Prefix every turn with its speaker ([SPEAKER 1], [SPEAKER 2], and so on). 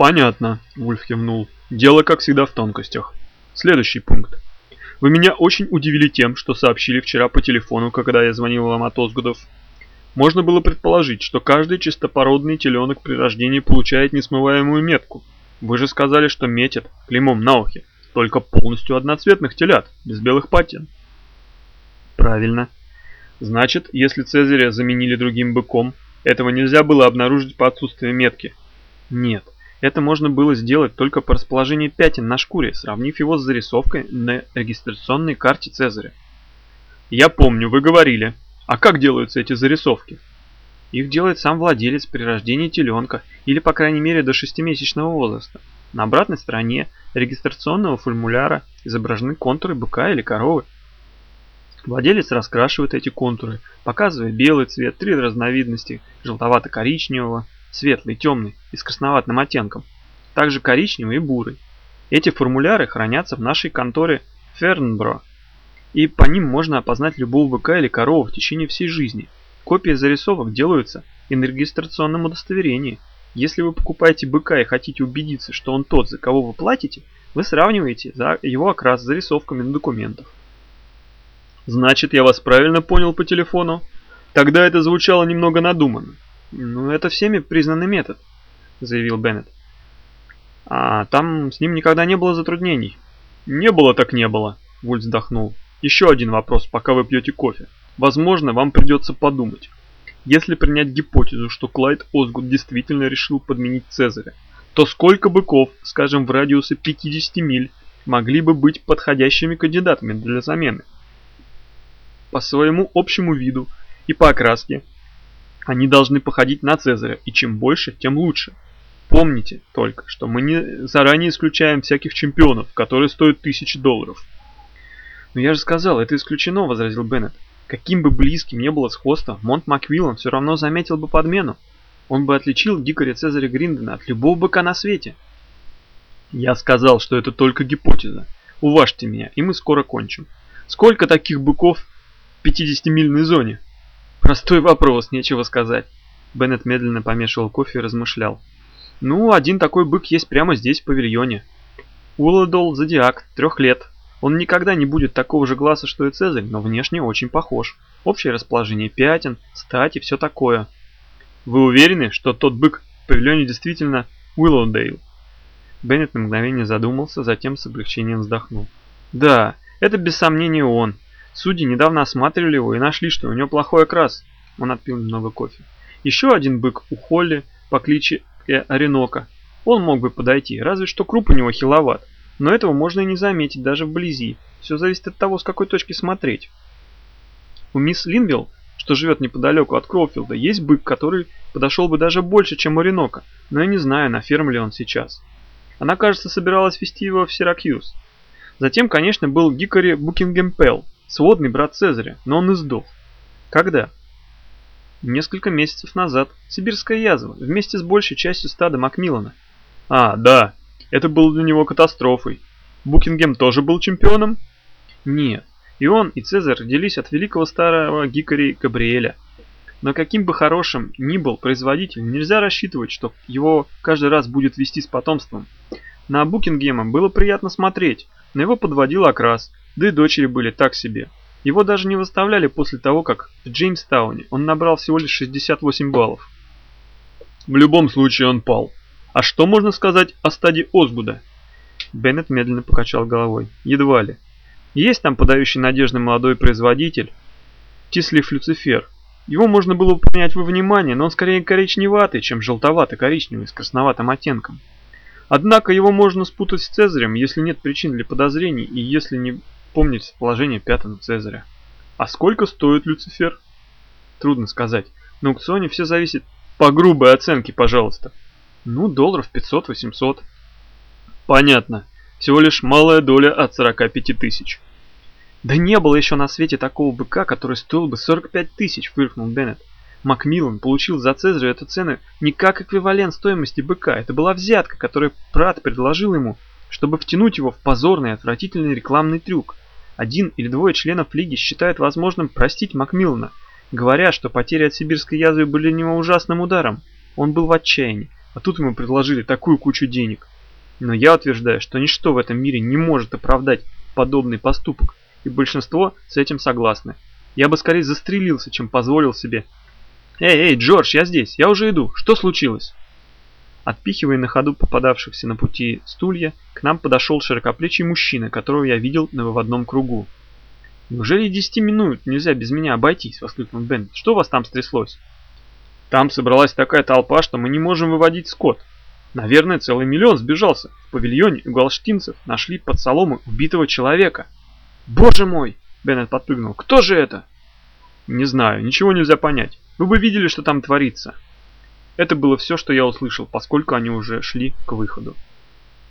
[SPEAKER 1] Понятно, Вульф кивнул. Дело, как всегда, в тонкостях. Следующий пункт. Вы меня очень удивили тем, что сообщили вчера по телефону, когда я звонил вам от Озгудов. Можно было предположить, что каждый чистопородный теленок при рождении получает несмываемую метку. Вы же сказали, что метят клеймом на ухе только полностью одноцветных телят, без белых патин. Правильно. Значит, если Цезаря заменили другим быком, этого нельзя было обнаружить по отсутствию метки. Нет, это можно было сделать только по расположению пятен на шкуре, сравнив его с зарисовкой на регистрационной карте Цезаря. Я помню, вы говорили. А как делаются эти зарисовки? Их делает сам владелец при рождении теленка, или по крайней мере до шестимесячного возраста. На обратной стороне регистрационного формуляра изображены контуры быка или коровы. Владелец раскрашивает эти контуры, показывая белый цвет, три разновидности желтовато-коричневого, светлый, темный и с красноватым оттенком, также коричневый и бурый. Эти формуляры хранятся в нашей конторе Фернбро, и по ним можно опознать любого быка или корову в течение всей жизни. Копии зарисовок делаются и на регистрационном удостоверении. Если вы покупаете быка и хотите убедиться, что он тот, за кого вы платите, вы сравниваете его окрас с зарисовками на документах. Значит, я вас правильно понял по телефону? Тогда это звучало немного надуманно. Ну, это всеми признанный метод, заявил Беннет. А там с ним никогда не было затруднений. Не было так не было, Вульф вздохнул. Еще один вопрос, пока вы пьете кофе. Возможно, вам придется подумать. Если принять гипотезу, что Клайд Озгуд действительно решил подменить Цезаря, то сколько быков, скажем в радиусе 50 миль, могли бы быть подходящими кандидатами для замены? По своему общему виду и по окраске они должны походить на Цезаря, и чем больше, тем лучше. Помните только, что мы не заранее исключаем всяких чемпионов, которые стоят тысячи долларов. «Но я же сказал, это исключено», — возразил Беннет. «Каким бы близким не было сходство, Монт Маквиллан все равно заметил бы подмену. Он бы отличил дикаря Цезаря Гриндена от любого быка на свете». «Я сказал, что это только гипотеза. Уважьте меня, и мы скоро кончим. Сколько таких быков в 50-мильной зоне?» «Простой вопрос, нечего сказать». Беннет медленно помешивал кофе и размышлял. «Ну, один такой бык есть прямо здесь, в павильоне. Уладол Зодиак, трех лет, он никогда не будет такого же глаза, что и Цезарь, но внешне очень похож. Общее расположение пятен, стать и все такое. Вы уверены, что тот бык в павильоне действительно Уиллоудейл? Беннет на мгновение задумался, затем с облегчением вздохнул. Да, это без сомнения он. Судьи недавно осматривали его и нашли, что у него плохой окрас. Он отпил немного кофе. Еще один бык у Холли по кличе Оренока. Он мог бы подойти, разве что круп у него хиловат. Но этого можно и не заметить даже вблизи. Все зависит от того, с какой точки смотреть. У мисс Линвилл, что живет неподалеку от Кроуфилда, есть бык, который подошел бы даже больше, чем у Ренока, но я не знаю, на ферме ли он сейчас. Она, кажется, собиралась вести его в Сиракьюз. Затем, конечно, был Гикари Букингемпел, сводный брат Цезаря, но он издох. Когда? Несколько месяцев назад. Сибирская язва, вместе с большей частью стада Макмиллана. А, да, это было для него катастрофой. Букингем тоже был чемпионом? Нет. И он, и Цезарь родились от великого старого Гикари Габриэля. Но каким бы хорошим ни был производитель, нельзя рассчитывать, что его каждый раз будет вести с потомством. На Букингема было приятно смотреть, но его подводил окрас, да и дочери были так себе. Его даже не выставляли после того, как в Джеймстауне он набрал всего лишь 68 баллов. В любом случае он пал. А что можно сказать о стаде Озгуда? Беннет медленно покачал головой. Едва ли. Есть там подающий надежды молодой производитель, Тислив Люцифер. Его можно было принять во внимание, но он скорее коричневатый, чем желтовато-коричневый с красноватым оттенком. Однако его можно спутать с Цезарем, если нет причин для подозрений и если не помнить положение пятого Цезаря. А сколько стоит Люцифер? Трудно сказать. На аукционе все зависит по грубой оценке, пожалуйста. Ну, долларов 500-800. Понятно. Всего лишь малая доля от 45 тысяч. Да не было еще на свете такого быка, который стоил бы 45 тысяч, фыркнул Беннет. Макмиллан получил за Цезаря эту цену не как эквивалент стоимости быка. Это была взятка, которую Прат предложил ему, чтобы втянуть его в позорный отвратительный рекламный трюк. Один или двое членов лиги считают возможным простить Макмиллана, говоря, что потери от сибирской язвы были него ужасным ударом. Он был в отчаянии. а тут ему предложили такую кучу денег. Но я утверждаю, что ничто в этом мире не может оправдать подобный поступок, и большинство с этим согласны. Я бы скорее застрелился, чем позволил себе. «Эй, эй, Джордж, я здесь, я уже иду, что случилось?» Отпихивая на ходу попадавшихся на пути стулья, к нам подошел широкоплечий мужчина, которого я видел на выводном кругу. «Неужели десяти минут нельзя без меня обойтись?» — воскликнул Бен. «Что у вас там стряслось?» «Там собралась такая толпа, что мы не можем выводить скот. Наверное, целый миллион сбежался. В павильоне у галштинцев нашли под соломой убитого человека». «Боже мой!» — Беннет подпрыгнул. «Кто же это?» «Не знаю, ничего нельзя понять. Вы бы видели, что там творится». Это было все, что я услышал, поскольку они уже шли к выходу.